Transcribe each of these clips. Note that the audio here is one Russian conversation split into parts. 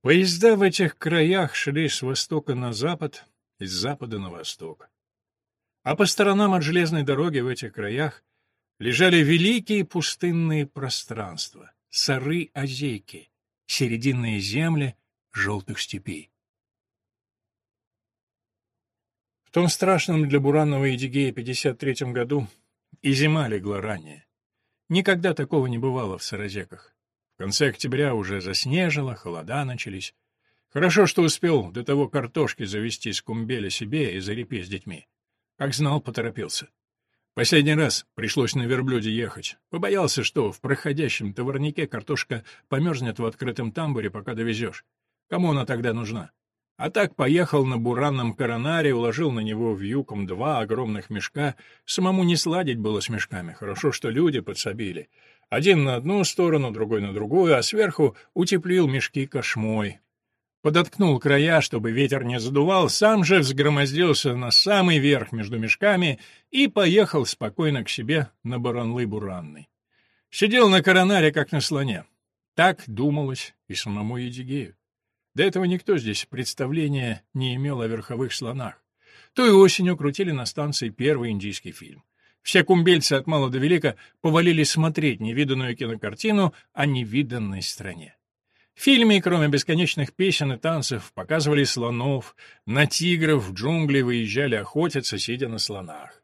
Поезда в этих краях шли с востока на запад и с запада на восток. А по сторонам от железной дороги в этих краях лежали великие пустынные пространства, сары-озейки, серединные земли желтых степей. В том страшном для Буранного Едигея 53 году и зима легла ранее. Никогда такого не бывало в Саразеках. Конце октября уже заснежило, холода начались. Хорошо, что успел до того картошки завести с кумбеля себе и зарепе с детьми. Как знал, поторопился. Последний раз пришлось на верблюде ехать. Побоялся, что в проходящем товарнике картошка померзнет в открытом тамбуре, пока довезешь. Кому она тогда нужна? А так поехал на буранном коронаре, уложил на него вьюком два огромных мешка. Самому не сладить было с мешками. Хорошо, что люди подсобили. Один на одну сторону, другой на другую, а сверху утеплил мешки кошмой. Подоткнул края, чтобы ветер не задувал, сам же взгромоздился на самый верх между мешками и поехал спокойно к себе на Баранлы-Буранный. Сидел на коронаре, как на слоне. Так думалось и самому Едигею. До этого никто здесь представления не имел о верховых слонах. Той осенью крутили на станции первый индийский фильм. Все кумбельцы от мала до велика повалились смотреть невиданную кинокартину о невиданной стране. В фильме, кроме бесконечных песен и танцев, показывали слонов, на тигров в джунгли выезжали охотиться, сидя на слонах.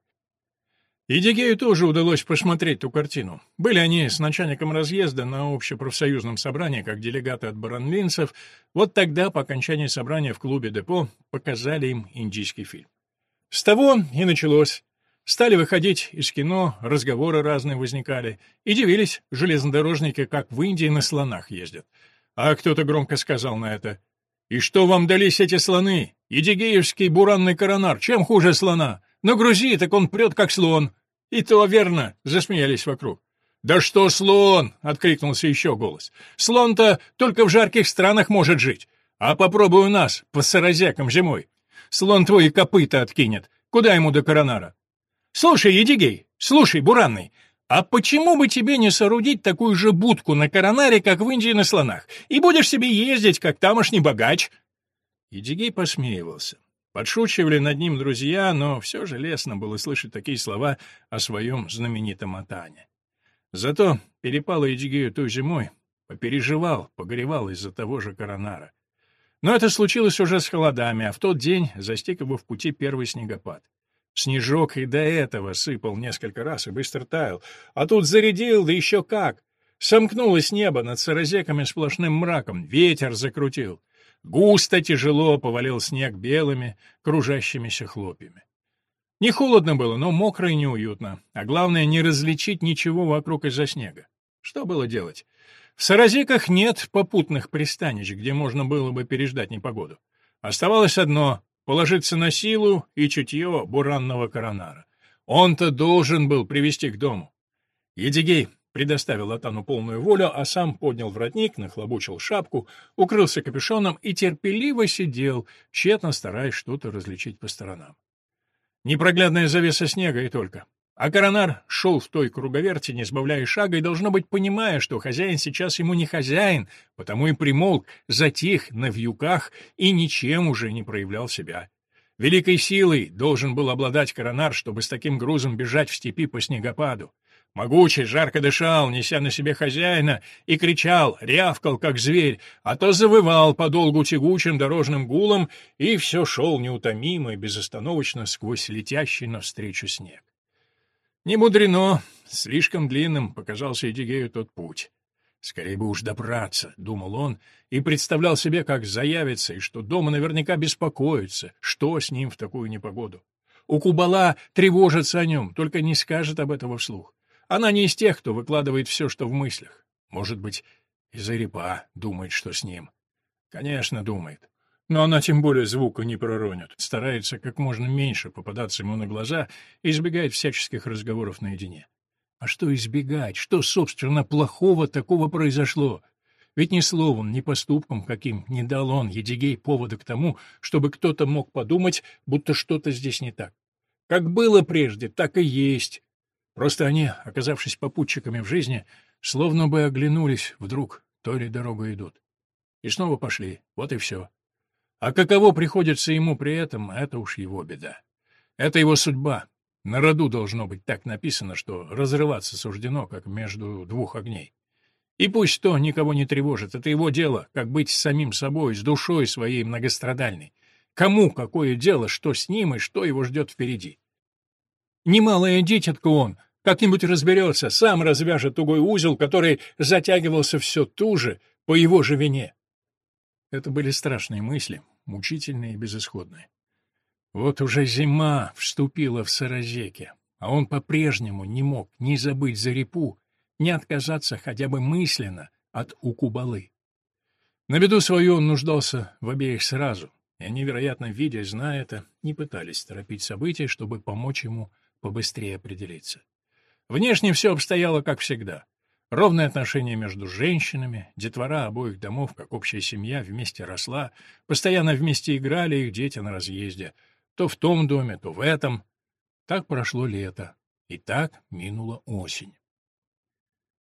И Дигею тоже удалось посмотреть ту картину. Были они с начальником разъезда на общепрофсоюзном собрании, как делегаты от баранлинцев. Вот тогда, по окончании собрания в клубе «Депо», показали им индийский фильм. С того и началось. Стали выходить из кино, разговоры разные возникали, и дивились железнодорожники, как в Индии на слонах ездят. А кто-то громко сказал на это. «И что вам дались эти слоны? Едигеевский буранный коронар, чем хуже слона? Нагрузи, так он прет, как слон». «И то верно!» — засмеялись вокруг. «Да что слон!» — откликнулся еще голос. «Слон-то только в жарких странах может жить. А попробуй у нас, по саразякам зимой. Слон твои копыта откинет. Куда ему до коронара?» «Слушай, Едигей, слушай, Буранный, а почему бы тебе не соорудить такую же будку на коронаре, как в Индии на слонах, и будешь себе ездить, как тамошний богач?» Едигей посмеивался. Подшучивали над ним друзья, но все же лестно было слышать такие слова о своем знаменитом Атане. Зато перепало Едигею той зимой, попереживал, погревал из-за того же коронара. Но это случилось уже с холодами, а в тот день застиг его в пути первый снегопад. Снежок и до этого сыпал несколько раз и быстро таял, а тут зарядил, да еще как. Сомкнулось небо над саразеками сплошным мраком, ветер закрутил. Густо, тяжело повалил снег белыми, кружащимися хлопьями. Не холодно было, но мокро и неуютно, а главное, не различить ничего вокруг из-за снега. Что было делать? В Саразеках нет попутных пристанищ, где можно было бы переждать непогоду. Оставалось одно положиться на силу и чутье буранного коронара. Он-то должен был привести к дому. Едигей предоставил Атану полную волю, а сам поднял воротник, нахлобучил шапку, укрылся капюшоном и терпеливо сидел, тщетно стараясь что-то различить по сторонам. Непроглядная завеса снега и только. А коронар шел в той круговерти, не сбавляя шага, и, должно быть, понимая, что хозяин сейчас ему не хозяин, потому и примолк, затих на вьюках и ничем уже не проявлял себя. Великой силой должен был обладать коронар, чтобы с таким грузом бежать в степи по снегопаду. Могучий жарко дышал, неся на себе хозяина, и кричал, рявкал, как зверь, а то завывал подолгу тягучим дорожным гулом, и все шел неутомимо и безостановочно сквозь летящий навстречу снег. Не мудрено, слишком длинным показался Эдигею тот путь. Скорее бы уж добраться, — думал он, и представлял себе, как заявится, и что дома наверняка беспокоится, что с ним в такую непогоду. У Кубала тревожится о нем, только не скажет об этом вслух. Она не из тех, кто выкладывает все, что в мыслях. Может быть, из-за репа думает, что с ним. Конечно, думает. Но она тем более звука не проронит, старается как можно меньше попадаться ему на глаза и избегает всяческих разговоров наедине. А что избегать? Что, собственно, плохого такого произошло? Ведь ни словом, ни поступком каким не дал он, Едигей, повода к тому, чтобы кто-то мог подумать, будто что-то здесь не так. Как было прежде, так и есть. Просто они, оказавшись попутчиками в жизни, словно бы оглянулись вдруг, то ли дорогу идут. И снова пошли, вот и все. А каково приходится ему при этом, это уж его беда. Это его судьба. На роду должно быть так написано, что разрываться суждено, как между двух огней. И пусть то никого не тревожит, это его дело, как быть с самим собой, с душой своей многострадальной. Кому какое дело, что с ним и что его ждет впереди? Немалая дитятка он, как-нибудь разберется, сам развяжет тугой узел, который затягивался все туже, по его же вине. Это были страшные мысли, мучительные и безысходные. Вот уже зима вступила в Саразеке, а он по-прежнему не мог ни забыть за репу, ни отказаться хотя бы мысленно от укубалы. На беду свою он нуждался в обеих сразу, и они, вероятно, видя зная это, не пытались торопить события, чтобы помочь ему побыстрее определиться. Внешне все обстояло как всегда. Ровное отношение между женщинами, детвора обоих домов, как общая семья, вместе росла, постоянно вместе играли их дети на разъезде, то в том доме, то в этом. Так прошло лето, и так минула осень.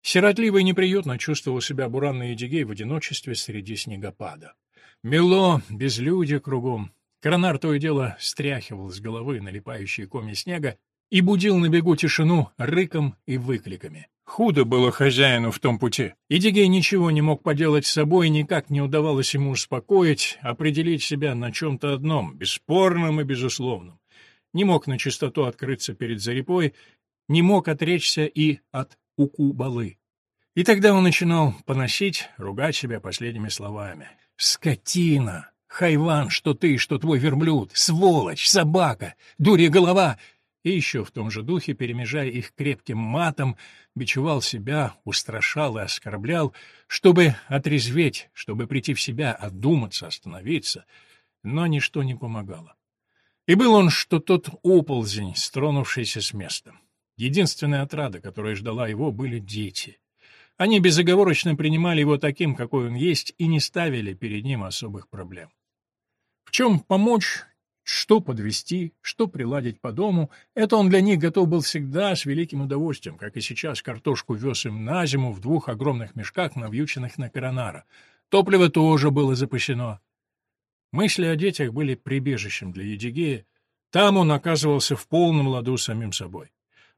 Сиротливо и неприютно чувствовал себя буранный Едигей в одиночестве среди снегопада. Мело, безлюдье кругом. Коронар то и дело стряхивал с головы налипающие коми снега и будил на бегу тишину рыком и выкликами. Худо было хозяину в том пути. Идигей ничего не мог поделать с собой, никак не удавалось ему успокоить, определить себя на чем-то одном, бесспорном и безусловном. Не мог на чистоту открыться перед Зарипой, не мог отречься и от укубалы. И тогда он начинал поносить, ругать себя последними словами. «Скотина! Хайван, что ты, что твой верблюд! Сволочь! Собака! Дурья голова!» И еще в том же духе, перемежая их крепким матом, бичевал себя, устрашал и оскорблял, чтобы отрезветь, чтобы прийти в себя, отдуматься, остановиться, но ничто не помогало. И был он, что тот оползень, стронувшийся с места. Единственная отрада, которая ждала его, были дети. Они безоговорочно принимали его таким, какой он есть, и не ставили перед ним особых проблем. В чем помочь, что подвести, что приладить по дому, это он для них готов был всегда с великим удовольствием, как и сейчас картошку вез им на зиму в двух огромных мешках, навьюченных на коронара. Топливо тоже было запасено. Мысли о детях были прибежищем для Едигея. Там он оказывался в полном ладу с самим собой.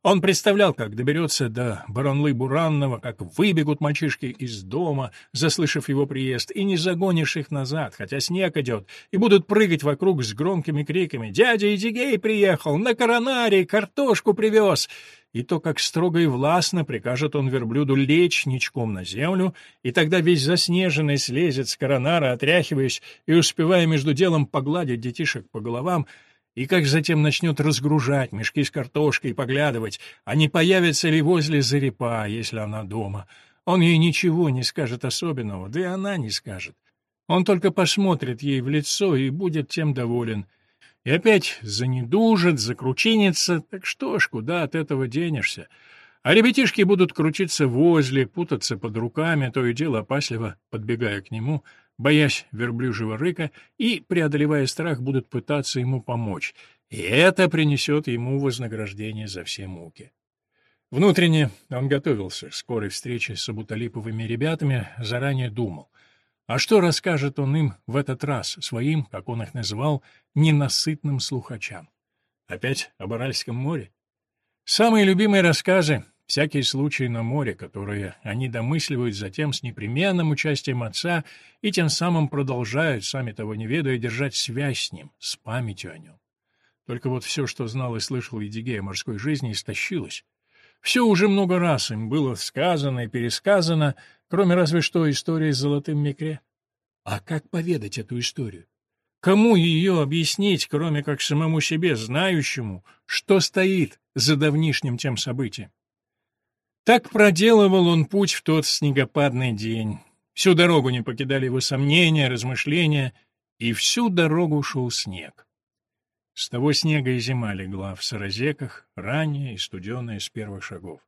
Он представлял, как доберется до Баранлы-Буранного, как выбегут мальчишки из дома, заслышав его приезд, и не загонишь их назад, хотя снег идет, и будут прыгать вокруг с громкими криками «Дядя Идигей приехал! На коронаре! Картошку привез!» и то, как строго и властно прикажет он верблюду лечь ничком на землю, и тогда весь заснеженный слезет с коронара, отряхиваясь и успевая между делом погладить детишек по головам, и как затем начнет разгружать мешки с картошкой поглядывать, а не появится ли возле зарепа, если она дома. Он ей ничего не скажет особенного, да и она не скажет. Он только посмотрит ей в лицо и будет тем доволен. И опять занедужит, закручинится, так что ж, куда от этого денешься? А ребятишки будут крутиться возле, путаться под руками, то и дело опасливо, подбегая к нему — боясь верблюжьего рыка, и, преодолевая страх, будут пытаться ему помочь, и это принесет ему вознаграждение за все муки. Внутренне он готовился к скорой встрече с абуталиповыми ребятами, заранее думал. А что расскажет он им в этот раз, своим, как он их называл, ненасытным слухачам? Опять об Аральском море? Самые любимые рассказы всякие случаи на море, которые они домысливают затем с непременным участием отца и тем самым продолжают, сами того не ведая, держать связь с ним, с памятью о нем. Только вот все, что знал и слышал Едигей о морской жизни, истощилось. Все уже много раз им было сказано и пересказано, кроме разве что истории с золотым микре. А как поведать эту историю? Кому ее объяснить, кроме как самому себе, знающему, что стоит за давнишним тем событием? Так проделывал он путь в тот снегопадный день. Всю дорогу не покидали его сомнения, размышления, и всю дорогу шел снег. С того снега и зима легла в Саразеках, ранняя и студеная с первых шагов.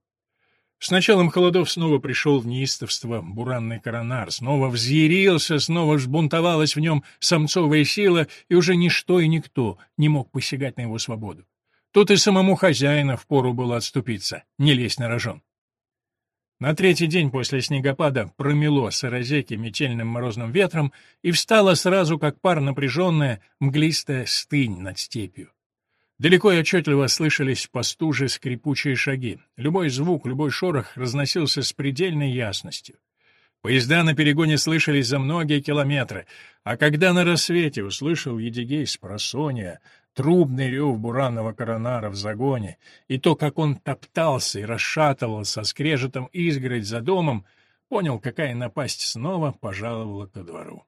С началом холодов снова пришел в неистовство буранный коронар, снова взъярился, снова взбунтовалась в нем самцовая сила, и уже ничто и никто не мог посягать на его свободу. Тут и самому хозяину впору было отступиться, не лезть на рожон. На третий день после снегопада промело сырозеки метельным морозным ветром и встала сразу, как пар напряженная, мглистая стынь над степью. Далеко и отчетливо слышались по стуже скрипучие шаги. Любой звук, любой шорох разносился с предельной ясностью. Поезда на перегоне слышались за многие километры, а когда на рассвете услышал Едигей с просонья трубный рев буранного коронара в загоне, и то, как он топтался и расшатывался скрежетом изгородь за домом, понял, какая напасть снова пожаловала ко двору.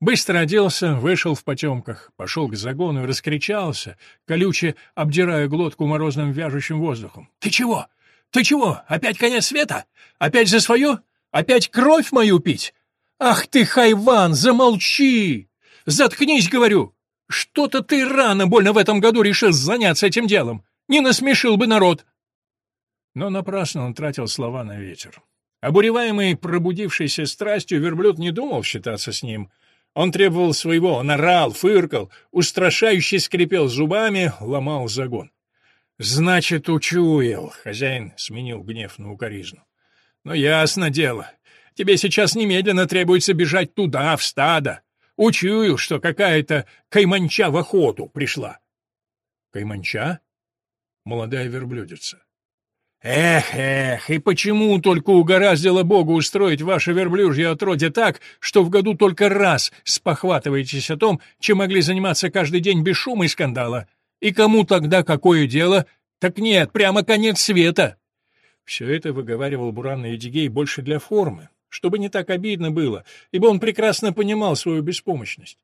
Быстро оделся, вышел в потемках, пошел к загону и раскричался, колюче обдирая глотку морозным вяжущим воздухом. — Ты чего? Ты чего? Опять конец света? Опять за свое? Опять кровь мою пить? Ах ты, хайван, замолчи! Заткнись, говорю! Что-то ты рано больно в этом году решил заняться этим делом. Не насмешил бы народ. Но напрасно он тратил слова на ветер. Обуреваемый пробудившейся страстью, верблюд не думал считаться с ним. Он требовал своего, он орал, фыркал, устрашающе скрипел зубами, ломал загон. «Значит, учуял», — хозяин сменил гнев на укоризну. «Ну, ясно дело. Тебе сейчас немедленно требуется бежать туда, в стадо. Учую, что какая-то кайманча в охоту пришла. Кайманча? Молодая верблюдица. Эх, эх, и почему только угораздило Богу устроить ваше верблюжье отродье так, что в году только раз спохватываетесь о том, чем могли заниматься каждый день без шума и скандала? И кому тогда какое дело? Так нет, прямо конец света. Все это выговаривал Буранный Эдигей больше для формы, чтобы не так обидно было, ибо он прекрасно понимал свою беспомощность.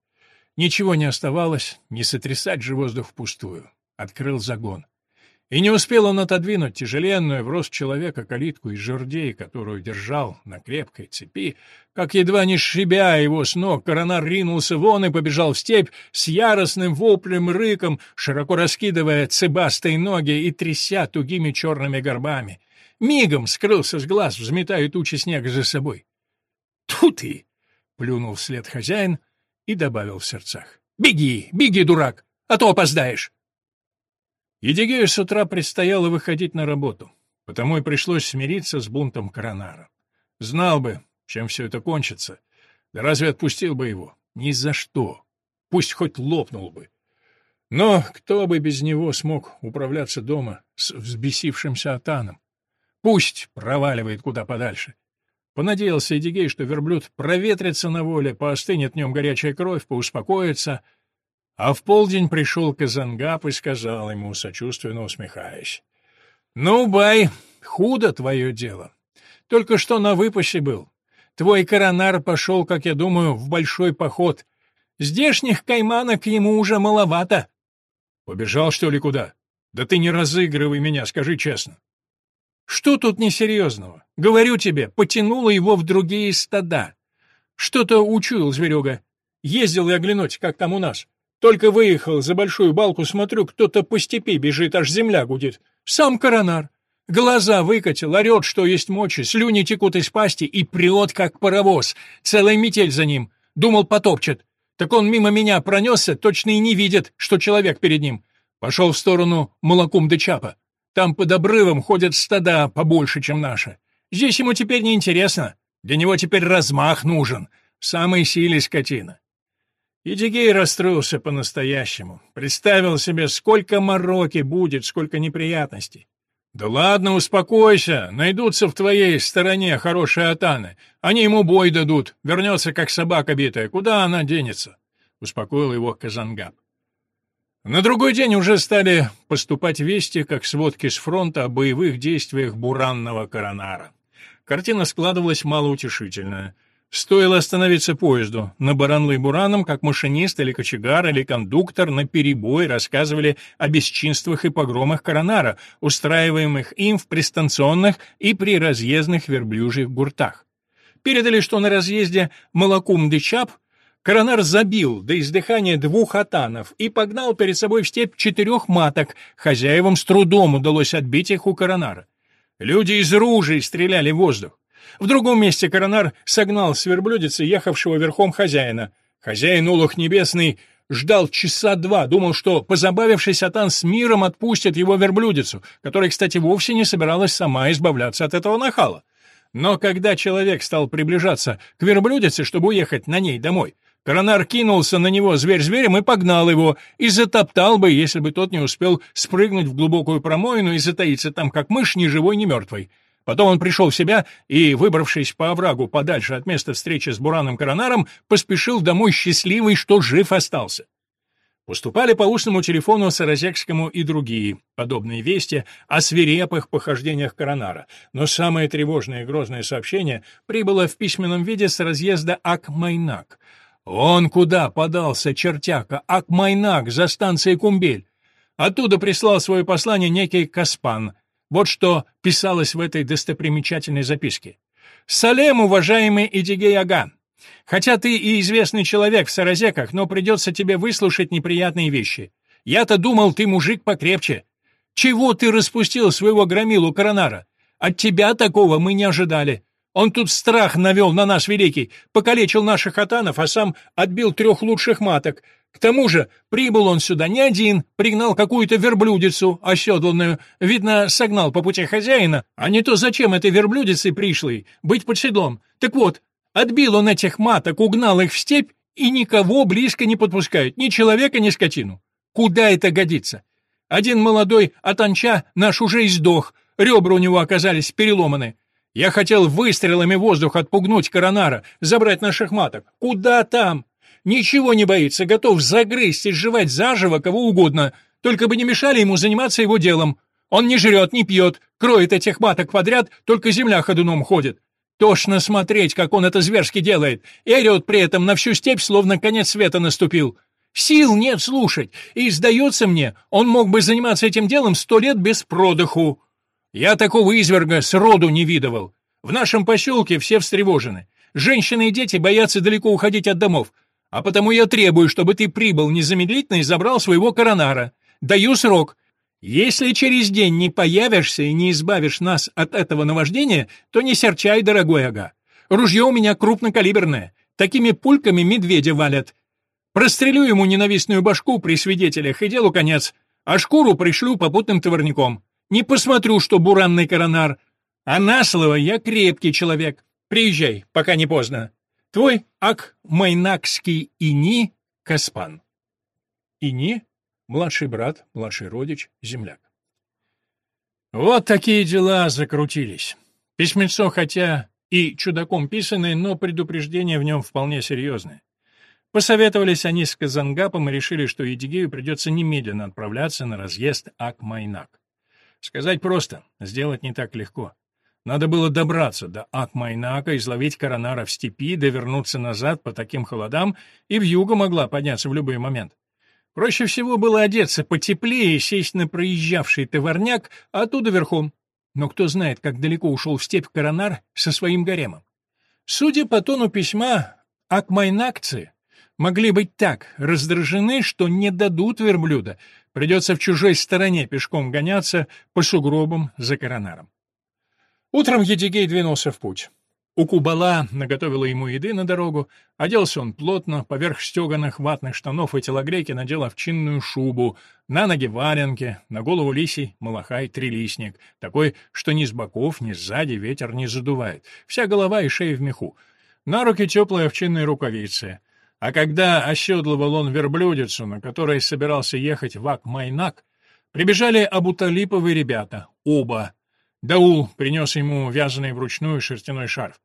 Ничего не оставалось, не сотрясать же воздух впустую. Открыл загон. И не успел он отодвинуть тяжеленную в рост человека калитку из жердей, которую держал на крепкой цепи, как едва не сшибя его с ног, коронар ринулся вон и побежал в степь с яростным воплем рыком, широко раскидывая цыбастые ноги и тряся тугими черными горбами мигом скрылся с глаз, взметая тучи снега за собой. «Тут ты!» — плюнул вслед хозяин и добавил в сердцах. «Беги, беги, дурак, а то опоздаешь!» Едигею с утра предстояло выходить на работу, потому и пришлось смириться с бунтом Коронара. Знал бы, чем все это кончится, да разве отпустил бы его? Ни за что. Пусть хоть лопнул бы. Но кто бы без него смог управляться дома с взбесившимся Атаном? Пусть проваливает куда подальше. Понадеялся Эдигей, что верблюд проветрится на воле, поостынет в нем горячая кровь, поуспокоится. А в полдень пришел Казангап и сказал ему, сочувственно усмехаясь. — Ну, бай, худо твое дело. Только что на выпасе был. Твой коронар пошел, как я думаю, в большой поход. Здешних кайманок ему уже маловато. — Побежал, что ли, куда? Да ты не разыгрывай меня, скажи честно. Что тут несерьезного? Говорю тебе, потянуло его в другие стада. Что-то учуял зверюга. Ездил я глянуть, как там у нас. Только выехал за большую балку, смотрю, кто-то по степи бежит, аж земля гудит. Сам коронар. Глаза выкатил, орет, что есть мочи, слюни текут из пасти и прет, как паровоз. Целая метель за ним. Думал, потопчет. Так он мимо меня пронесся, точно и не видит, что человек перед ним. Пошел в сторону молокум де Чапа. Там под обрывом ходят стада побольше, чем наши. Здесь ему теперь не интересно. Для него теперь размах нужен. Самой силе скотина. И Дигей расстроился по-настоящему. Представил себе, сколько мороки будет, сколько неприятностей. «Да ладно, успокойся, найдутся в твоей стороне хорошие атаны. Они ему бой дадут, вернется, как собака битая. Куда она денется?» — успокоил его Казангаб. На другой день уже стали поступать вести, как сводки с фронта о боевых действиях буранного коронара. Картина складывалась малоутешительная. Стоило остановиться поезду. На Баранлы-Бураном, как машинист или кочегар или кондуктор, на перебой рассказывали о бесчинствах и погромах коронара, устраиваемых им в пристанционных и при разъездных верблюжьих гуртах. Передали, что на разъезде Малакум-де-Чап Коронар забил до издыхания двух атанов и погнал перед собой в степь четырех маток. Хозяевам с трудом удалось отбить их у коронара. Люди из ружей стреляли в воздух. В другом месте коронар согнал с верблюдицы ехавшего верхом хозяина. Хозяин Улух Небесный ждал часа два, думал, что, позабавившись, Атан с миром отпустит его верблюдицу, которая, кстати, вовсе не собиралась сама избавляться от этого нахала. Но когда человек стал приближаться к верблюдице, чтобы уехать на ней домой, Коронар кинулся на него зверь зверем и погнал его, и затоптал бы, если бы тот не успел спрыгнуть в глубокую промоину и затаиться там, как мышь, ни живой, ни мертвой. Потом он пришел в себя и, выбравшись по оврагу подальше от места встречи с Бураном Коронаром, поспешил домой счастливый, что жив остался. Поступали по устному телефону Саразекскому и другие подобные вести о свирепых похождениях Коронара, но самое тревожное и грозное сообщение прибыло в письменном виде с разъезда Ак-Майнак. Он куда подался, чертяка, Ак-Майнак, за станцией Кумбель. Оттуда прислал свое послание некий Каспан. Вот что писалось в этой достопримечательной записке. «Салем, уважаемый Идигей Ага! Хотя ты и известный человек в Саразеках, но придется тебе выслушать неприятные вещи. Я-то думал, ты мужик покрепче. Чего ты распустил своего громилу Коронара? От тебя такого мы не ожидали. Он тут страх навел на нас великий, покалечил наших хатанов, а сам отбил трех лучших маток. К тому же прибыл он сюда не один, пригнал какую-то верблюдицу оседланную, видно, согнал по пути хозяина, а не то зачем этой верблюдице пришлой быть под седлом. Так вот, Отбил он этих маток, угнал их в степь и никого близко не подпускает, ни человека, ни скотину. Куда это годится? Один молодой атанча наш уже издох, ребра у него оказались переломаны. Я хотел выстрелами воздух отпугнуть коронара, забрать наших маток. Куда там? Ничего не боится, готов загрызть и сживать заживо кого угодно, только бы не мешали ему заниматься его делом. Он не жрет, не пьет, кроет этих маток подряд, только земля ходуном ходит. Тошно смотреть, как он это зверски делает, и орет при этом на всю степь, словно конец света наступил. Сил нет слушать, и, сдается мне, он мог бы заниматься этим делом сто лет без продыху. Я такого изверга сроду не видывал. В нашем поселке все встревожены. Женщины и дети боятся далеко уходить от домов. А потому я требую, чтобы ты прибыл незамедлительно и забрал своего коронара. Даю срок. Если через день не появишься и не избавишь нас от этого наваждения, то не серчай, дорогой ага. Ружье у меня крупнокалиберное. Такими пульками медведя валят. Прострелю ему ненавистную башку при свидетелях и делу конец, а шкуру пришлю попутным товарником. Не посмотрю, что буранный коронар. А на слово я крепкий человек. Приезжай, пока не поздно. Твой Ак Майнакский Ини Каспан. Ини Младший брат, младший родич, земляк. Вот такие дела закрутились. Письмецо, хотя и чудаком писанное, но предупреждение в нем вполне серьезное. Посоветовались они с Казангапом и решили, что Едигею придется немедленно отправляться на разъезд Ак-Майнак. Сказать просто, сделать не так легко. Надо было добраться до Ак-Майнака, изловить коронара в степи, довернуться назад по таким холодам, и в юго могла подняться в любой момент. Проще всего было одеться потеплее, сесть на проезжавший товарняк, а оттуда верхом. Но кто знает, как далеко ушел в степь Коронар со своим гаремом. Судя по тону письма, акмайнакцы могли быть так раздражены, что не дадут верблюда, придется в чужой стороне пешком гоняться по сугробам за Коронаром. Утром Едигей двинулся в путь. У Кубала наготовила ему еды на дорогу, оделся он плотно, поверх стеганых ватных штанов и телогрейки надел овчинную шубу, на ноги валенки, на голову лисий малахай трилистник, такой, что ни с боков, ни сзади ветер не задувает, вся голова и шея в меху, на руки теплые овчинные рукавицы. А когда оседлывал он верблюдицу, на которой собирался ехать в Ак-Майнак, прибежали абуталиповые ребята, оба, Даул принес ему вязаный вручную шерстяной шарф.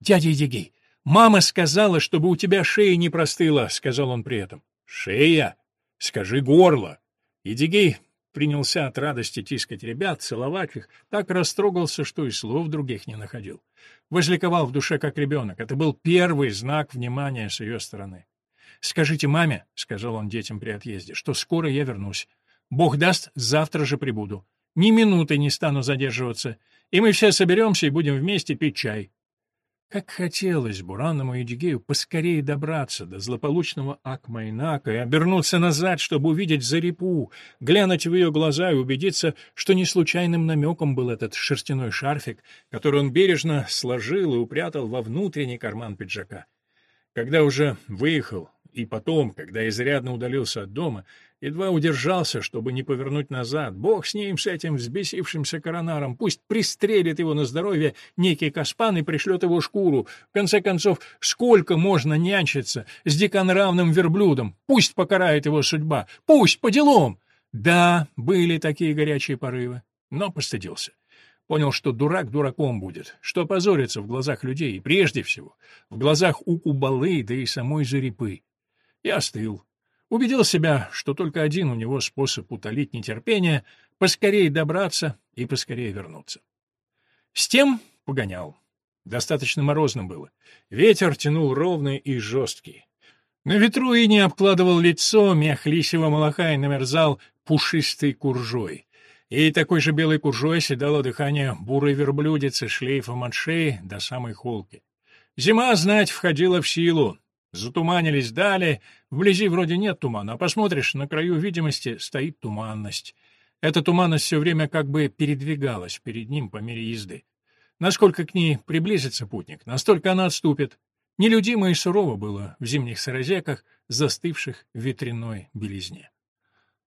«Дядя Едигей, мама сказала, чтобы у тебя шея не простыла», — сказал он при этом. «Шея? Скажи горло». Едигей принялся от радости тискать ребят, целовать их, так растрогался, что и слов других не находил. Возликовал в душе, как ребенок. Это был первый знак внимания с ее стороны. «Скажите маме», — сказал он детям при отъезде, — «что скоро я вернусь. Бог даст, завтра же прибуду. Ни минуты не стану задерживаться, и мы все соберемся и будем вместе пить чай. Как хотелось Буранному и Дигею поскорее добраться до злополучного Акмайнака и обернуться назад, чтобы увидеть Зарипу, глянуть в ее глаза и убедиться, что не случайным намеком был этот шерстяной шарфик, который он бережно сложил и упрятал во внутренний карман пиджака. Когда уже выехал, и потом, когда изрядно удалился от дома, Едва удержался, чтобы не повернуть назад. Бог с ним, с этим взбесившимся коронаром. Пусть пристрелит его на здоровье некий Каспан и пришлет его шкуру. В конце концов, сколько можно нянчиться с диконравным верблюдом? Пусть покарает его судьба. Пусть, по делам. Да, были такие горячие порывы, но постыдился. Понял, что дурак дураком будет, что позорится в глазах людей, и прежде всего в глазах у Кубалы, да и самой Зарипы. И остыл. Убедил себя, что только один у него способ утолить нетерпение — поскорее добраться и поскорее вернуться. С тем погонял. Достаточно морозно было. Ветер тянул ровный и жесткий. На ветру и не обкладывал лицо, мех лисьего молока и намерзал пушистой куржой. И такой же белой куржой седало дыхание бурой верблюдицы шлейфом от шеи до самой холки. Зима, знать, входила в силу. Затуманились дали, вблизи вроде нет тумана, а посмотришь, на краю видимости стоит туманность. Эта туманность все время как бы передвигалась перед ним по мере езды. Насколько к ней приблизится путник, настолько она отступит. Нелюдимо и сурово было в зимних саразеках, застывших в ветряной белизне.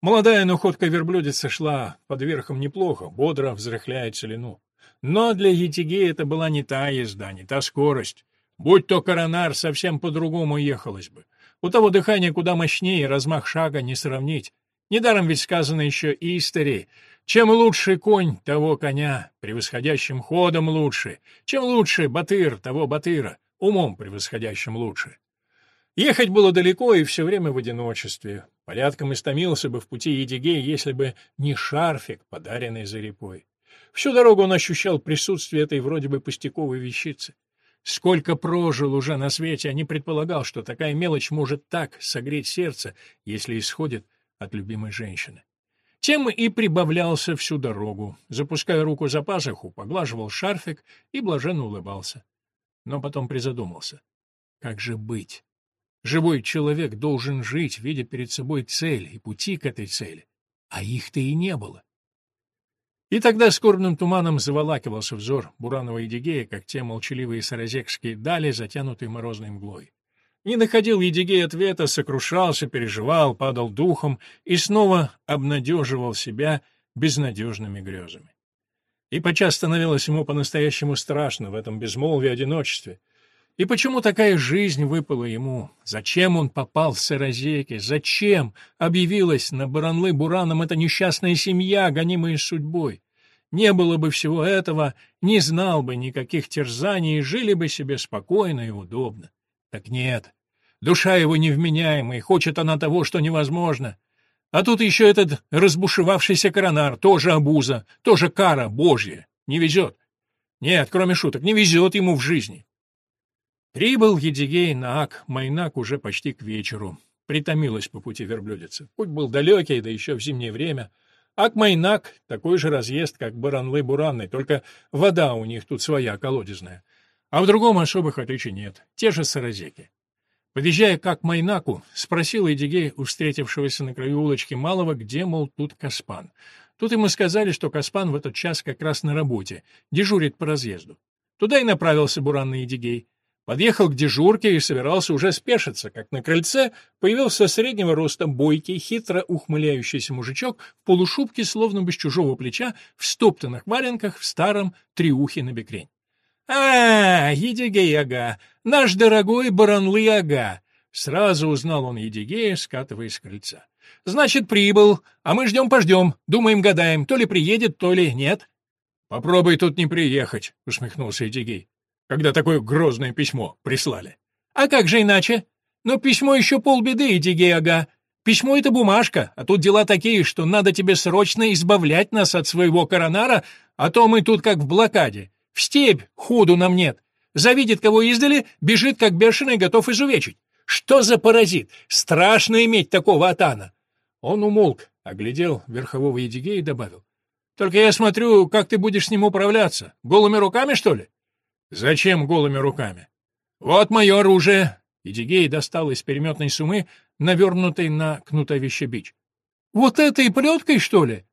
Молодая, но ходкая верблюдица шла под верхом неплохо, бодро взрыхляя целину. Но для Етиге это была не та езда, не та скорость. Будь то коронар, совсем по-другому ехалось бы. У того дыхание куда мощнее, размах шага не сравнить. Недаром ведь сказано еще и истории. Чем лучше конь, того коня, превосходящим ходом лучше. Чем лучше батыр, того батыра, умом превосходящим лучше. Ехать было далеко и все время в одиночестве. Порядком истомился бы в пути Едигей, если бы не шарфик, подаренный за репой. Всю дорогу он ощущал присутствие этой вроде бы пустяковой вещицы. Сколько прожил уже на свете, а не предполагал, что такая мелочь может так согреть сердце, если исходит от любимой женщины. Тем и прибавлялся всю дорогу, запуская руку за пазуху, поглаживал шарфик и блаженно улыбался. Но потом призадумался. Как же быть? Живой человек должен жить, видя перед собой цель и пути к этой цели. А их-то и не было. И тогда скорбным туманом заволакивался взор Буранова и Едигея, как те молчаливые саразекские дали, затянутые морозной мглой. Не находил Едигей ответа, сокрушался, переживал, падал духом и снова обнадеживал себя безнадежными грезами. И подчас становилось ему по-настоящему страшно в этом безмолвии одиночестве, и почему такая жизнь выпала ему? Зачем он попал в Саразеки? Зачем объявилась на Баранлы-Бураном эта несчастная семья, гонимая судьбой? Не было бы всего этого, не знал бы никаких терзаний и жили бы себе спокойно и удобно. Так нет, душа его невменяемая, хочет она того, что невозможно. А тут еще этот разбушевавшийся коронар, тоже обуза, тоже кара божья. Не везет. Нет, кроме шуток, не везет ему в жизни. Прибыл Едигей на Ак, Майнак уже почти к вечеру. Притомилась по пути верблюдица. Путь был далекий, да еще в зимнее время. Ак-Майнак — такой же разъезд, как Баранлы-Буранный, только вода у них тут своя, колодезная. А в другом особых отличий нет, те же саразеки. Подъезжая к Ак-Майнаку, спросил Эдигей у встретившегося на краю улочки Малого, где, мол, тут Каспан. Тут ему сказали, что Каспан в этот час как раз на работе, дежурит по разъезду. Туда и направился буранный Эдигей. Подъехал к дежурке и собирался уже спешиться, как на крыльце появился среднего роста бойкий, хитро ухмыляющийся мужичок в полушубке, словно бы с чужого плеча, в стоптанных валенках, в старом триухе на бекрень. «А, Едигей-ага, наш дорогой Баранлы-ага!» Сразу узнал он Едигея, скатываясь с крыльца. «Значит, прибыл, а мы ждем-пождем, думаем-гадаем, то ли приедет, то ли нет». «Попробуй тут не приехать», — усмехнулся Едигей когда такое грозное письмо прислали. А как же иначе? Но письмо еще полбеды, Эдигей Ага. Письмо — это бумажка, а тут дела такие, что надо тебе срочно избавлять нас от своего коронара, а то мы тут как в блокаде. В степь ходу нам нет. Завидит кого издали, бежит как бешеный, готов изувечить. Что за паразит? Страшно иметь такого атана. Он умолк, оглядел верхового Едигея и добавил. Только я смотрю, как ты будешь с ним управляться. Голыми руками, что ли? Зачем голыми руками? Вот мое оружие. Идигей достал из переметной сумы, навернутый на кнутовище бич. Вот этой плеткой, что ли?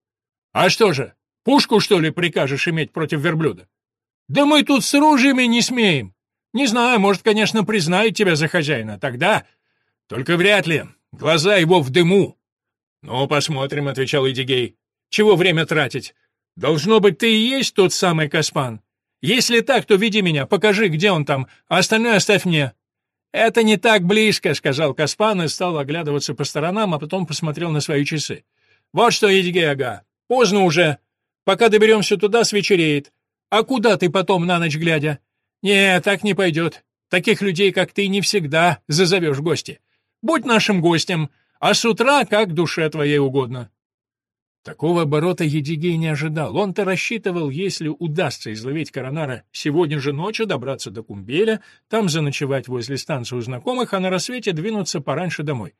А что же, пушку, что ли, прикажешь иметь против верблюда? Да мы тут с ружьями не смеем. Не знаю, может, конечно, признают тебя за хозяина. Тогда... Только вряд ли. Глаза его в дыму. «Ну, посмотрим», — отвечал Идигей. «Чего время тратить? Должно быть, ты и есть тот самый Каспан. Если так, то веди меня, покажи, где он там, а остальное оставь мне». «Это не так близко», — сказал Каспан и стал оглядываться по сторонам, а потом посмотрел на свои часы. «Вот что, Едигей поздно уже. Пока доберемся туда, свечереет. А куда ты потом на ночь глядя? Не, так не пойдет. Таких людей, как ты, не всегда зазовешь гости. Будь нашим гостем, а с утра как душе твоей угодно». Такого оборота Едигей не ожидал. Он-то рассчитывал, если удастся изловить Коронара сегодня же ночью, добраться до Кумбеля, там заночевать возле станции у знакомых, а на рассвете двинуться пораньше домой.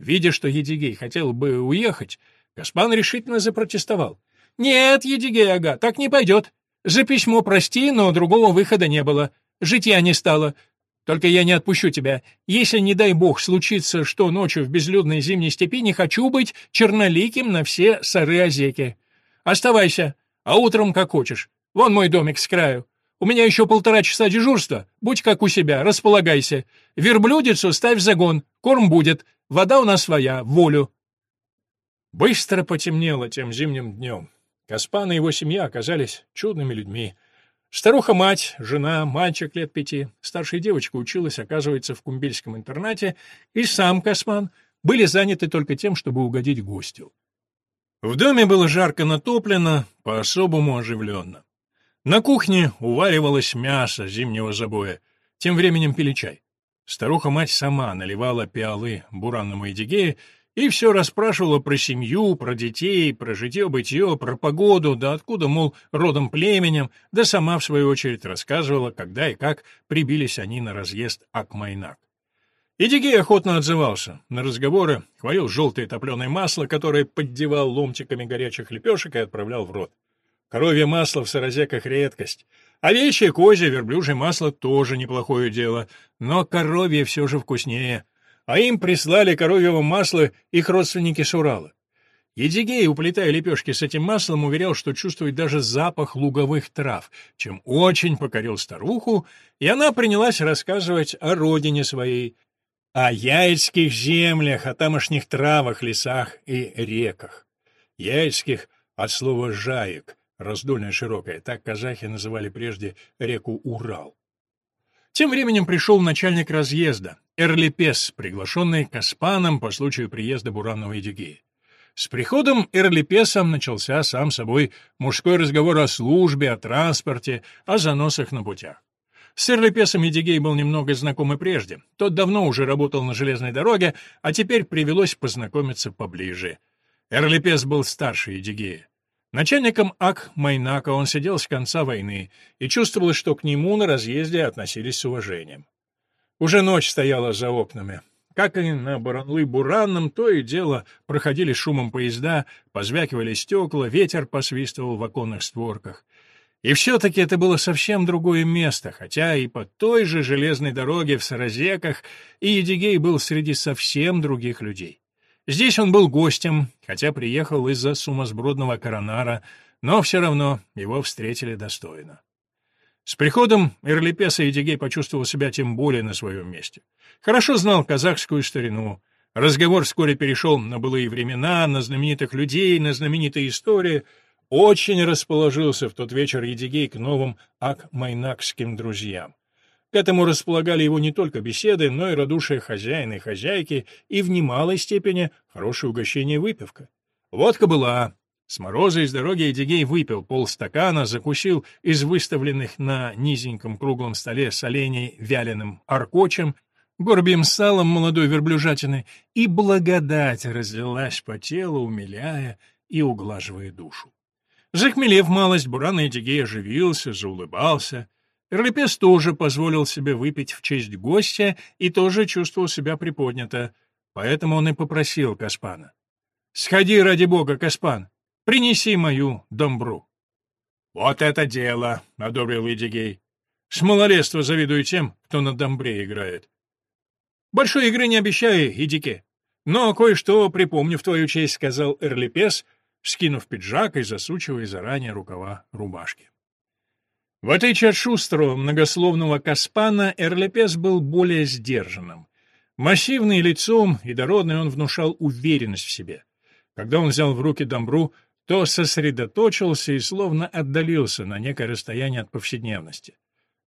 Видя, что Едигей хотел бы уехать, Каспан решительно запротестовал. «Нет, Едигей, ага, так не пойдет. За письмо прости, но другого выхода не было. Житья не стало. Только я не отпущу тебя. Если, не дай бог, случится, что ночью в безлюдной зимней степи не хочу быть черноликим на все сары-озеки. Оставайся, а утром как хочешь. Вон мой домик с краю. У меня еще полтора часа дежурства. Будь как у себя, располагайся. Верблюдицу ставь в загон, корм будет. Вода у нас своя, волю. Быстро потемнело тем зимним днем. Каспан и его семья оказались чудными людьми. Старуха-мать, жена, мальчик лет пяти, старшая девочка училась, оказывается, в кумбельском интернате, и сам Косман были заняты только тем, чтобы угодить гостю. В доме было жарко натоплено, по-особому оживленно. На кухне уваривалось мясо зимнего забоя, тем временем пили чай. Старуха-мать сама наливала пиалы буранному Эдигею и все расспрашивала про семью, про детей, про житье-бытие, про погоду, да откуда, мол, родом племенем, да сама, в свою очередь, рассказывала, когда и как прибились они на разъезд Акмайнак. Идигей охотно отзывался на разговоры, хвалил желтое топленое масло, которое поддевал ломтиками горячих лепешек и отправлял в рот. Коровье масло в саразеках — редкость. Овечье, козье, верблюжье масло — тоже неплохое дело, но коровье все же вкуснее — а им прислали коровьего масла их родственники с Урала. Едигей, уплетая лепешки с этим маслом, уверял, что чувствует даже запах луговых трав, чем очень покорил старуху, и она принялась рассказывать о родине своей, о яйцких землях, о тамошних травах, лесах и реках. Яйцких от слова «жаек», раздольная широкая, так казахи называли прежде реку Урал. Тем временем пришел начальник разъезда, Эрлипес, приглашенный Каспаном по случаю приезда Буранова Эдигея. С приходом Эрлипеса начался, сам собой, мужской разговор о службе, о транспорте, о заносах на путях. С Эрлипесом Едигей был немного знаком и прежде. Тот давно уже работал на железной дороге, а теперь привелось познакомиться поближе. Эрлипес был старше Едигея. Начальником АК Майнака он сидел с конца войны, и чувствовалось, что к нему на разъезде относились с уважением. Уже ночь стояла за окнами. Как и на Баранлы-Буранном, то и дело проходили шумом поезда, позвякивали стекла, ветер посвистывал в оконных створках. И все-таки это было совсем другое место, хотя и по той же железной дороге в Саразеках и Едигей был среди совсем других людей. Здесь он был гостем, хотя приехал из-за сумасбродного коронара, но все равно его встретили достойно. С приходом Эрлипеса Едигей почувствовал себя тем более на своем месте. Хорошо знал казахскую старину. Разговор вскоре перешел на былые времена, на знаменитых людей, на знаменитые истории. Очень расположился в тот вечер Едигей к новым акмайнакским друзьям. К этому располагали его не только беседы, но и радушие хозяина и хозяйки, и в немалой степени хорошее угощение выпивка. Водка была. С мороза из дороги Эдигей выпил полстакана, закусил из выставленных на низеньком круглом столе солений вяленым аркочем, горбием салом молодой верблюжатины, и благодать разлилась по телу, умиляя и углаживая душу. Захмелев малость, Буран Эдигей оживился, заулыбался — Эрлипес тоже позволил себе выпить в честь гостя и тоже чувствовал себя приподнято, поэтому он и попросил Каспана. «Сходи, ради бога, Каспан, принеси мою домбру». «Вот это дело!» — одобрил Идигей. «С малолетства завидую тем, кто на домбре играет». «Большой игры не обещаю, Идике, но кое-что припомню в твою честь», — сказал Эрлипес, скинув пиджак и засучивая заранее рукава рубашки. В отличие от шустрого, многословного Каспана, Эрлепес был более сдержанным. Массивный лицом и дородный он внушал уверенность в себе. Когда он взял в руки домбру, то сосредоточился и словно отдалился на некое расстояние от повседневности.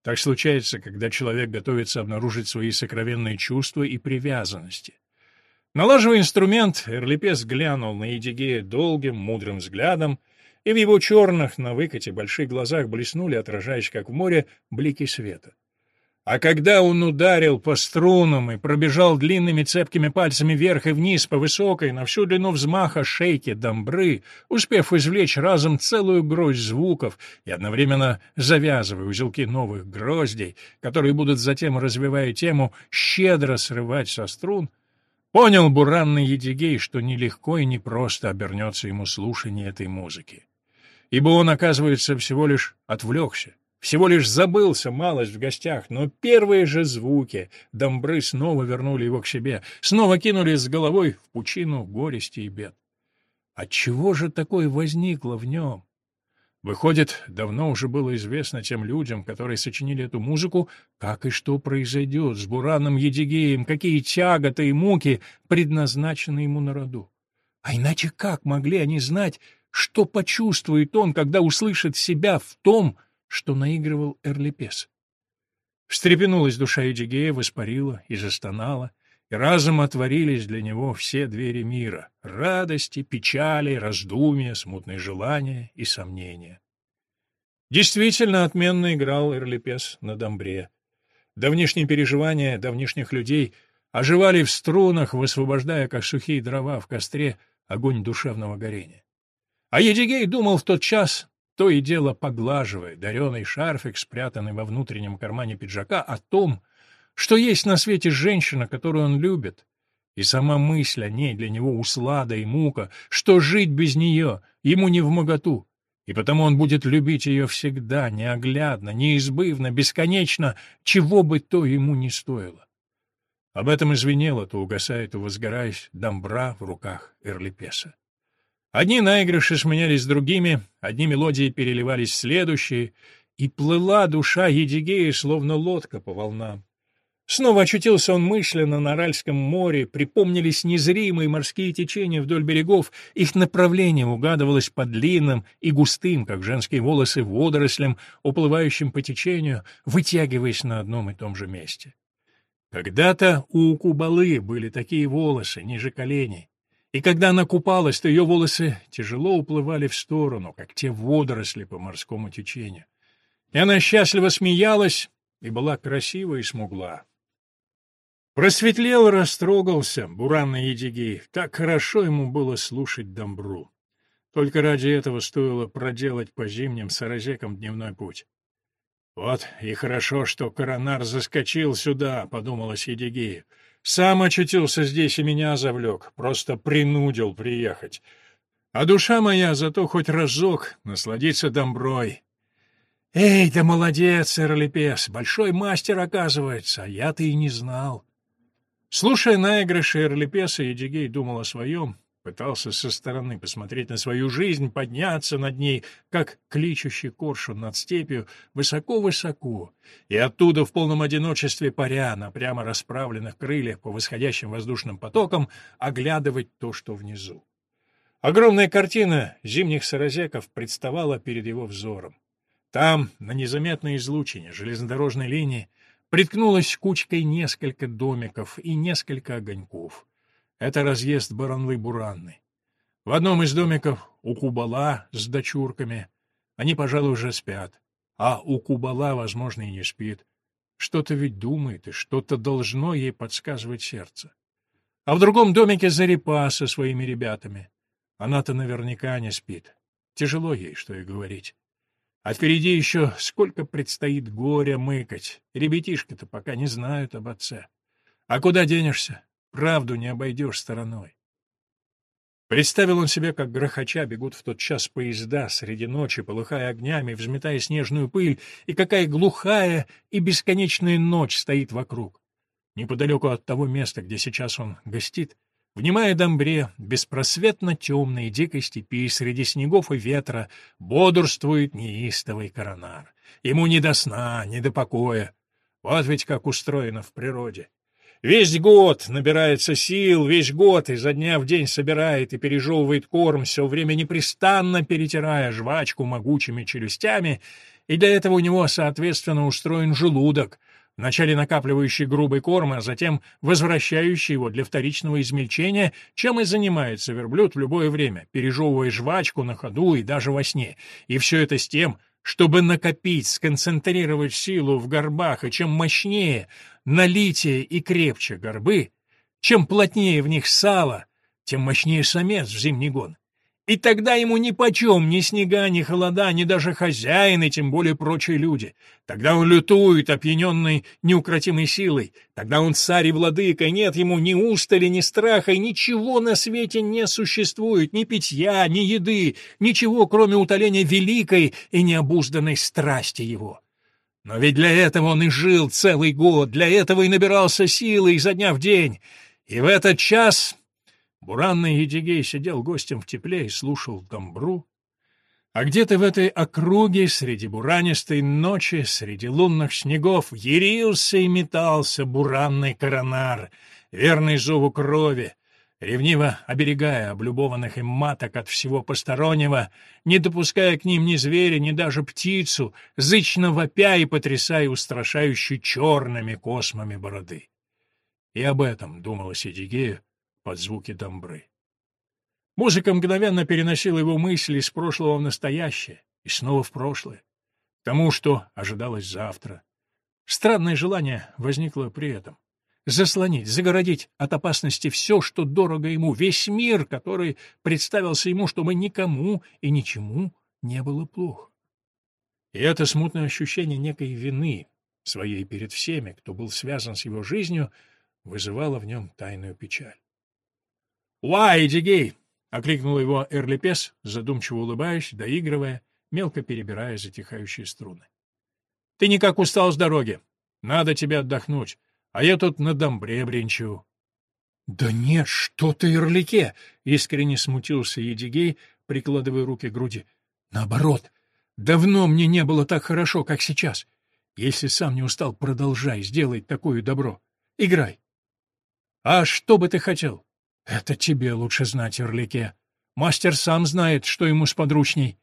Так случается, когда человек готовится обнаружить свои сокровенные чувства и привязанности. Налаживая инструмент, Эрлипес глянул на Едигея долгим, мудрым взглядом, и в его черных на выкате больших глазах блеснули, отражаясь, как в море, блики света. А когда он ударил по струнам и пробежал длинными цепкими пальцами вверх и вниз по высокой, на всю длину взмаха шейки домбры, успев извлечь разом целую гроздь звуков и одновременно завязывая узелки новых гроздей, которые будут затем, развивая тему, щедро срывать со струн, понял буранный Едигей, что нелегко и непросто обернется ему слушание этой музыки. Ибо он, оказывается, всего лишь отвлекся, всего лишь забылся малость в гостях, но первые же звуки домбры снова вернули его к себе, снова кинули с головой в пучину горести и бед. Отчего же такое возникло в нем? Выходит, давно уже было известно тем людям, которые сочинили эту музыку, как и что произойдет с Бураном Едигеем, какие тяготы и муки предназначены ему на роду. А иначе как могли они знать, что почувствует он, когда услышит себя в том, что наигрывал Эрлипес. Встрепенулась душа Эдигея, воспарила и застонала, и разом отворились для него все двери мира — радости, печали, раздумья, смутные желания и сомнения. Действительно отменно играл Эрлипес на домбре. Давнишние переживания давнишних людей оживали в струнах, высвобождая, как сухие дрова в костре, огонь душевного горения. А Едигей думал в тот час то и дело поглаживая дареный шарфик, спрятанный во внутреннем кармане пиджака, о том, что есть на свете женщина, которую он любит, и сама мысль о ней для него услада и мука, что жить без нее ему не в моготу, и потому он будет любить ее всегда, неоглядно, неизбывно, бесконечно, чего бы то ему ни стоило. Об этом извинело, то угасает, то возгораясь, домбра в руках Эрлипеса. Одни наигрыши сменялись другими, одни мелодии переливались в следующие, и плыла душа Едигея, словно лодка по волнам. Снова очутился он мысленно на Аральском море, припомнились незримые морские течения вдоль берегов, их направление угадывалось по длинным и густым, как женские волосы, водорослям, уплывающим по течению, вытягиваясь на одном и том же месте. Когда-то у Кубалы были такие волосы, ниже коленей, и когда она купалась, то ее волосы тяжело уплывали в сторону, как те водоросли по морскому течению. И она счастливо смеялась и была красива и смугла. Просветлел, растрогался буранный Едигей. Так хорошо ему было слушать Домбру. Только ради этого стоило проделать по зимним саразекам дневной путь. «Вот и хорошо, что коронар заскочил сюда», — подумалось Едигею. Сам очутился здесь и меня завлек, просто принудил приехать. А душа моя зато хоть разок насладиться домброй. Эй, да молодец, Эрлипес, большой мастер, оказывается, а я-то и не знал. Слушая наигрыши Эрлипеса, Едигей думал о своем, Пытался со стороны посмотреть на свою жизнь, подняться над ней, как кличущий коршун над степью, высоко-высоко, и оттуда в полном одиночестве паря на прямо расправленных крыльях по восходящим воздушным потокам оглядывать то, что внизу. Огромная картина зимних саразеков представала перед его взором. Там, на незаметной излучине железнодорожной линии, приткнулась кучкой несколько домиков и несколько огоньков. Это разъезд Баранлы-Буранны. В одном из домиков у Кубала с дочурками. Они, пожалуй, уже спят. А у Кубала, возможно, и не спит. Что-то ведь думает, и что-то должно ей подсказывать сердце. А в другом домике Зарипа со своими ребятами. Она-то наверняка не спит. Тяжело ей, что и говорить. А впереди еще сколько предстоит горя мыкать. Ребятишки-то пока не знают об отце. А куда денешься? Правду не обойдешь стороной. Представил он себе, как грохоча бегут в тот час поезда среди ночи, полыхая огнями, взметая снежную пыль, и какая глухая и бесконечная ночь стоит вокруг. Неподалеку от того места, где сейчас он гостит, внимая домбре, беспросветно темной дикой степи, среди снегов и ветра, бодрствует неистовый коронар. Ему не до сна, не до покоя. Вот ведь как устроено в природе. Весь год набирается сил, весь год изо дня в день собирает и пережевывает корм, все время непрестанно перетирая жвачку могучими челюстями, и для этого у него, соответственно, устроен желудок, вначале накапливающий грубый корм, а затем возвращающий его для вторичного измельчения, чем и занимается верблюд в любое время, пережевывая жвачку на ходу и даже во сне. И все это с тем, чтобы накопить, сконцентрировать силу в горбах, и чем мощнее, налитие и крепче горбы, чем плотнее в них сало, тем мощнее самец в зимний гон. И тогда ему нипочем ни снега, ни холода, ни даже хозяин, и тем более прочие люди. Тогда он лютует, опьяненный неукротимой силой. Тогда он царь и владыка, и нет ему ни устали, ни страха, и ничего на свете не существует, ни питья, ни еды, ничего, кроме утоления великой и необузданной страсти его. Но ведь для этого он и жил целый год, для этого и набирался силы изо дня в день. И в этот час Буранный Едигей сидел гостем в тепле и слушал домбру. А где-то в этой округе, среди буранистой ночи, среди лунных снегов, ярился и метался буранный коронар, верный зову крови, ревниво оберегая облюбованных им маток от всего постороннего, не допуская к ним ни зверя, ни даже птицу, зычно вопя и потрясая устрашающе черными космами бороды. И об этом думалось Эдигею, под звуки домбры. Музыка мгновенно переносила его мысли из прошлого в настоящее и снова в прошлое, к тому, что ожидалось завтра. Странное желание возникло при этом. Заслонить, загородить от опасности все, что дорого ему, весь мир, который представился ему, чтобы никому и ничему не было плохо. И это смутное ощущение некой вины, своей перед всеми, кто был связан с его жизнью, вызывало в нем тайную печаль. «Уай, Эдигей!» — окликнул его Эрлипес, задумчиво улыбаясь, доигрывая, мелко перебирая затихающие струны. «Ты никак устал с дороги. Надо тебе отдохнуть, а я тут на домбре бренчу». «Да нет, что ты, Эрлике!» — искренне смутился Едигей, прикладывая руки к груди. «Наоборот, давно мне не было так хорошо, как сейчас. Если сам не устал, продолжай, сделай такое добро. Играй». «А что бы ты хотел?» «Это тебе лучше знать, Орлике. Мастер сам знает, что ему сподручней.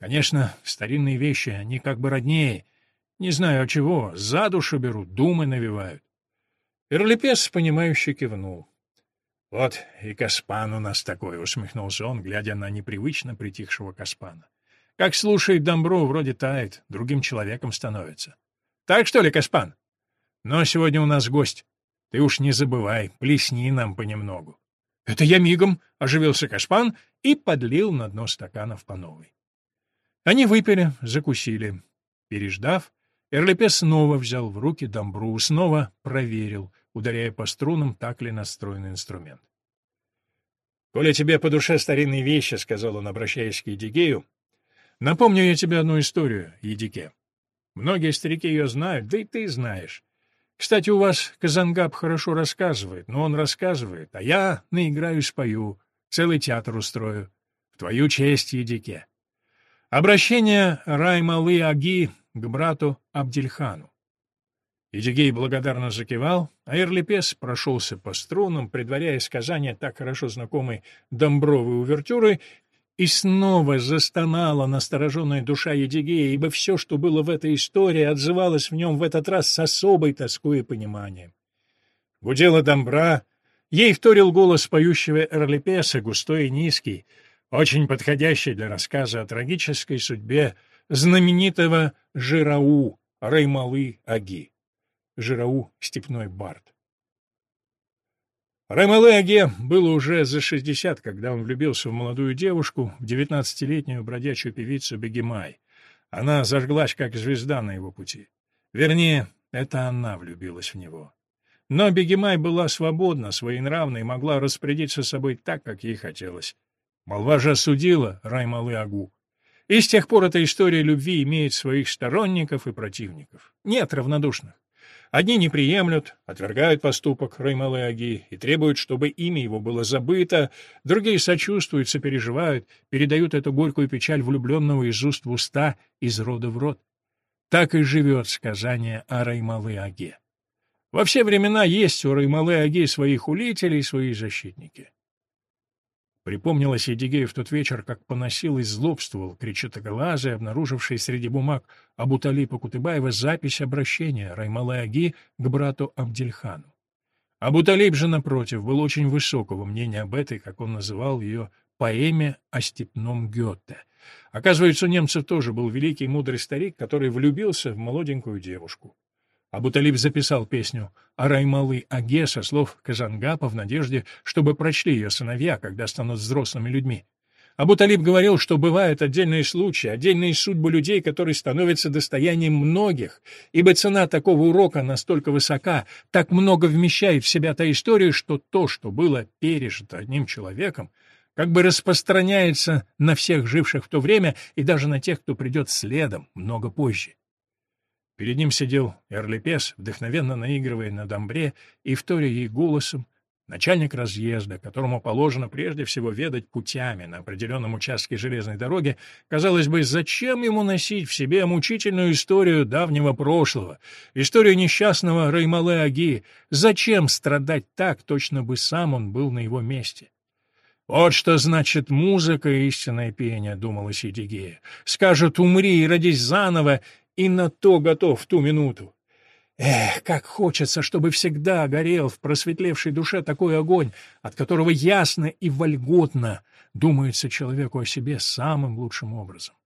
Конечно, старинные вещи, они как бы роднее. Не знаю от чего, за душу берут, думы навевают». Эрлипес, понимающе кивнул. «Вот и Каспан у нас такой», — усмехнулся он, глядя на непривычно притихшего Каспана. «Как слушает Домбру, вроде тает, другим человеком становится. Так что ли, Каспан? Но сегодня у нас гость. Ты уж не забывай, плесни нам понемногу». «Это я мигом!» — оживился Кашпан и подлил на дно стаканов по новой. Они выпили, закусили. Переждав, Эрлепе снова взял в руки домбру, снова проверил, ударяя по струнам, так ли настроен инструмент. «Коли тебе по душе старинные вещи», — сказал он, обращаясь к Едигею, — «напомню я тебе одну историю, Едике. Многие старики ее знают, да и ты знаешь. Кстати, у вас Казангаб хорошо рассказывает, но он рассказывает, а я наиграю спою, целый театр устрою. В твою честь, Едике. Обращение Раймалы Аги к брату Абдельхану. Едигей благодарно закивал, а Эрлипес прошелся по струнам, предваряя сказание так хорошо знакомой Домбровой увертюры, и снова застонала настороженная душа Едигея, ибо все, что было в этой истории, отзывалось в нем в этот раз с особой тоской и пониманием. Гудела домбра, ей вторил голос поющего Эрлипеса, густой и низкий, очень подходящий для рассказа о трагической судьбе знаменитого Жирау Раймалы Аги. Жирау — степной бард. Ремелеге было уже за шестьдесят, когда он влюбился в молодую девушку, в девятнадцатилетнюю бродячую певицу Бегемай. Она зажглась, как звезда на его пути. Вернее, это она влюбилась в него. Но Бегемай была свободна, своенравна и могла распорядиться собой так, как ей хотелось. Молва же осудила Раймалы-Агу. И с тех пор эта история любви имеет своих сторонников и противников. Нет равнодушных. Одни не приемлют, отвергают поступок Раймалы Аги и требуют, чтобы имя его было забыто, другие сочувствуют, сопереживают, передают эту горькую печаль влюбленного из уст в уста, из рода в род. Так и живет сказание о Раймалы Аге. Во все времена есть у Раймалы-Аги свои хулители и свои защитники. Припомнилось Едигею в тот вечер, как поносил и злобствовал кричатоглазый, обнаруживший среди бумаг Абуталипа Кутыбаева запись обращения Раймалы-Аги к брату Абдельхану. Абуталип же, напротив, был очень высокого мнения об этой, как он называл ее, поэме о степном Гёте. Оказывается, у немцев тоже был великий мудрый старик, который влюбился в молоденькую девушку. Абуталиб записал песню Араймалы Аге со слов Казангапа в надежде, чтобы прочли ее сыновья, когда станут взрослыми людьми. Абуталиб говорил, что бывают отдельные случаи, отдельные судьбы людей, которые становятся достоянием многих, ибо цена такого урока настолько высока, так много вмещает в себя та история, что то, что было пережито одним человеком, как бы распространяется на всех живших в то время и даже на тех, кто придет следом много позже. Перед ним сидел Эрлипес, вдохновенно наигрывая на домбре и вторя ей голосом, начальник разъезда, которому положено прежде всего ведать путями на определенном участке железной дороги, казалось бы, зачем ему носить в себе мучительную историю давнего прошлого, историю несчастного Раймале-Аги, зачем страдать так, точно бы сам он был на его месте? «Вот что значит музыка и истинное пение», — думала Сидигея. «Скажут, умри и родись заново, и на то готов в ту минуту. Эх, как хочется, чтобы всегда горел в просветлевшей душе такой огонь, от которого ясно и вольготно думается человеку о себе самым лучшим образом.